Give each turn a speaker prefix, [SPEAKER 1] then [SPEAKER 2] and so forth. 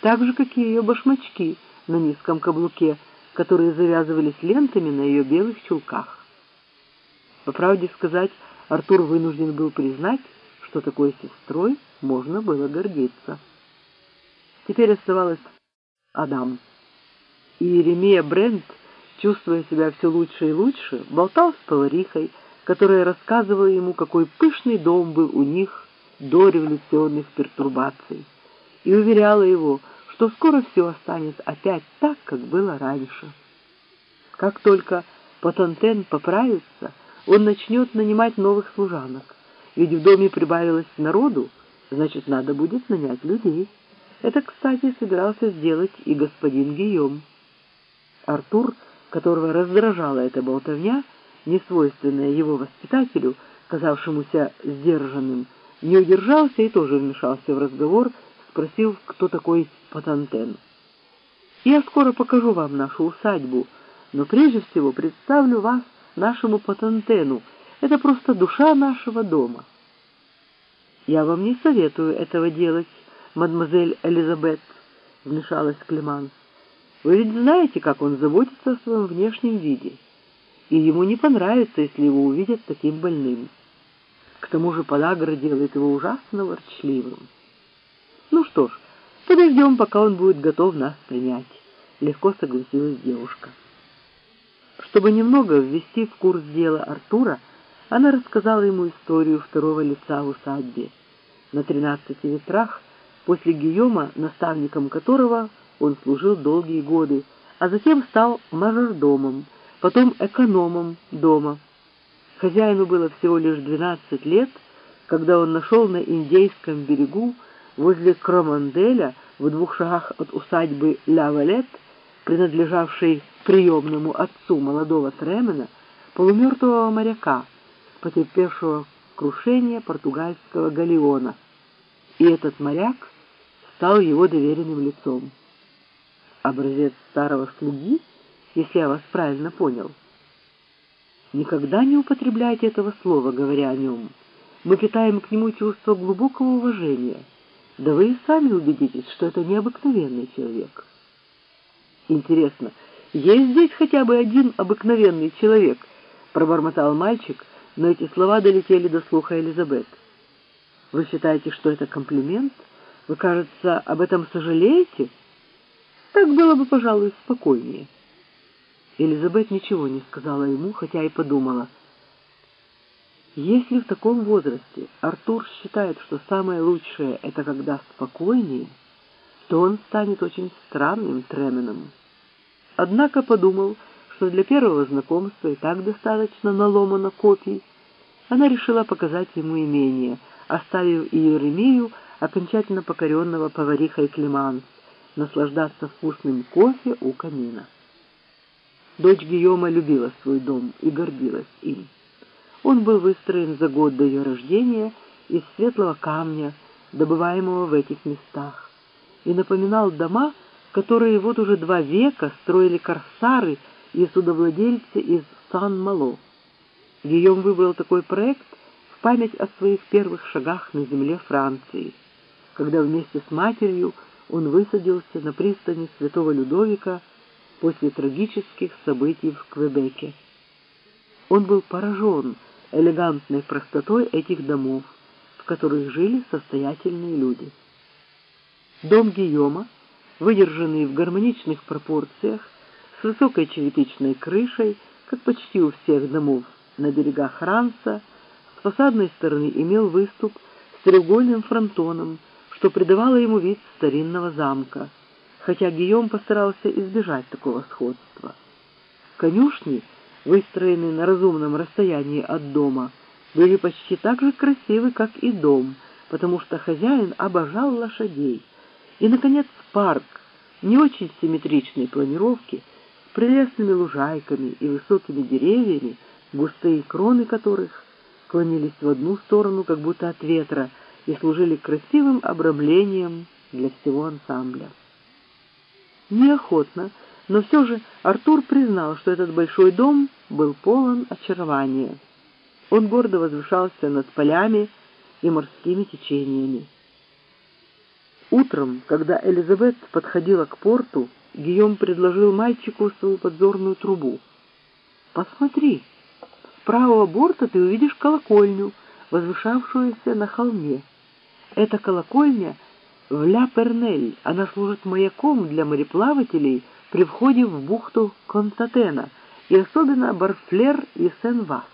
[SPEAKER 1] так же, как и ее башмачки на низком каблуке, которые завязывались лентами на ее белых чулках. По правде сказать, Артур вынужден был признать, что такой сестрой можно было гордиться. Теперь оставалась Адам. И Еремия Брент, чувствуя себя все лучше и лучше, болтал с поварихой, которая рассказывала ему, какой пышный дом был у них до революционных пертурбаций, и уверяла его, что скоро все останется опять так, как было раньше. Как только Патантен поправится, он начнет нанимать новых служанок, ведь в доме прибавилось народу, значит, надо будет нанять людей. Это, кстати, собирался сделать и господин Гийом. Артур, которого раздражала эта болтовня, несвойственная его воспитателю, казавшемуся сдержанным, не удержался и тоже вмешался в разговор, спросив, кто такой Патантен. «Я скоро покажу вам нашу усадьбу, но прежде всего представлю вас нашему Патантену. Это просто душа нашего дома». «Я вам не советую этого делать, мадемуазель Элизабет», — вмешалась Клеманс. «Вы ведь знаете, как он заботится о своем внешнем виде, и ему не понравится, если его увидят таким больным. К тому же подагра делает его ужасно ворчливым». «Ну что ж, подождем, пока он будет готов нас принять», — легко согласилась девушка. Чтобы немного ввести в курс дела Артура, она рассказала ему историю второго лица в усадьбе. На тринадцати ветрах, после Гийома, наставником которого он служил долгие годы, а затем стал мажордомом, потом экономом дома. Хозяину было всего лишь двенадцать лет, когда он нашел на Индейском берегу возле Кроманделя в двух шагах от усадьбы Ля Валет, принадлежавшей приемному отцу молодого Тремена, полумертвого моряка, потерпевшего крушение португальского галеона. И этот моряк стал его доверенным лицом. Образец старого слуги, если я вас правильно понял. Никогда не употребляйте этого слова, говоря о нем. Мы питаем к нему чувство глубокого уважения — да вы и сами убедитесь, что это необыкновенный человек. Интересно, есть здесь хотя бы один обыкновенный человек? Пробормотал мальчик, но эти слова долетели до слуха Элизабет. Вы считаете, что это комплимент? Вы, кажется, об этом сожалеете? Так было бы, пожалуй, спокойнее. Элизабет ничего не сказала ему, хотя и подумала — если в таком возрасте Артур считает, что самое лучшее — это когда спокойнее, то он станет очень странным Тременом. Однако подумал, что для первого знакомства и так достаточно наломано копий. Она решила показать ему имение, оставив Иеремию, окончательно покоренного поварихой Климанс, наслаждаться вкусным кофе у камина. Дочь Гийома любила свой дом и гордилась им. Он был выстроен за год до ее рождения из светлого камня, добываемого в этих местах, и напоминал дома, которые вот уже два века строили корсары и судовладельцы из Сан-Мало. Гийом выбрал такой проект в память о своих первых шагах на земле Франции, когда вместе с матерью он высадился на пристани Святого Людовика после трагических событий в Квебеке. Он был поражен, элегантной простотой этих домов, в которых жили состоятельные люди. Дом Гийома, выдержанный в гармоничных пропорциях, с высокой черепичной крышей, как почти у всех домов на берегах Ранса, с фасадной стороны имел выступ с треугольным фронтоном, что придавало ему вид старинного замка, хотя Гийом постарался избежать такого сходства. Конюшни — выстроенные на разумном расстоянии от дома, были почти так же красивы, как и дом, потому что хозяин обожал лошадей. И, наконец, парк не очень симметричной планировки, с прелестными лужайками и высокими деревьями, густые кроны которых клонились в одну сторону, как будто от ветра, и служили красивым обрамлением для всего ансамбля. Неохотно, но все же Артур признал, что этот большой дом был полон очарования. Он гордо возвышался над полями и морскими течениями. Утром, когда Элизабет подходила к порту, Гийом предложил мальчику свою подзорную трубу. «Посмотри, с правого борта ты увидишь колокольню, возвышавшуюся на холме. Эта колокольня в Ля-Пернель, она служит маяком для мореплавателей при входе в бухту Констатена и особенно Барфлер и Сен-Вас.